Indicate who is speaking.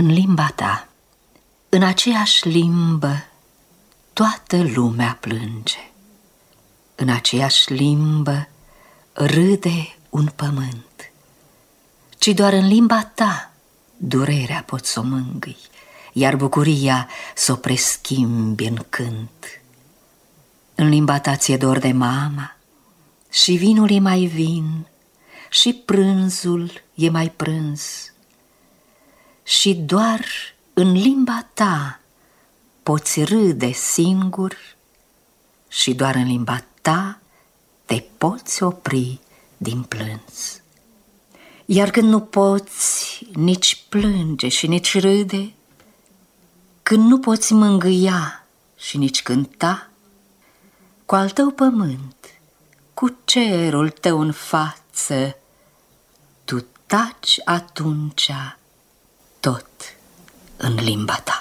Speaker 1: în limba ta, în aceeași limbă, toată lumea plânge. În aceeași limbă râde un pământ, ci doar în limba ta durerea pot să o mângâi, iar bucuria să o preschimbi în cânt. În limba ta ți-e dor de mama și vinul e mai vin și prânzul e mai prânz și doar în limba ta poți râde singur și doar în limba ta te poți opri din plâns. Iar când nu poți nici plânge și nici râde, când nu poți mângâia și nici cânta, cu al tău pământ, cu cerul tău în față, tu taci atunci tot în limba ta.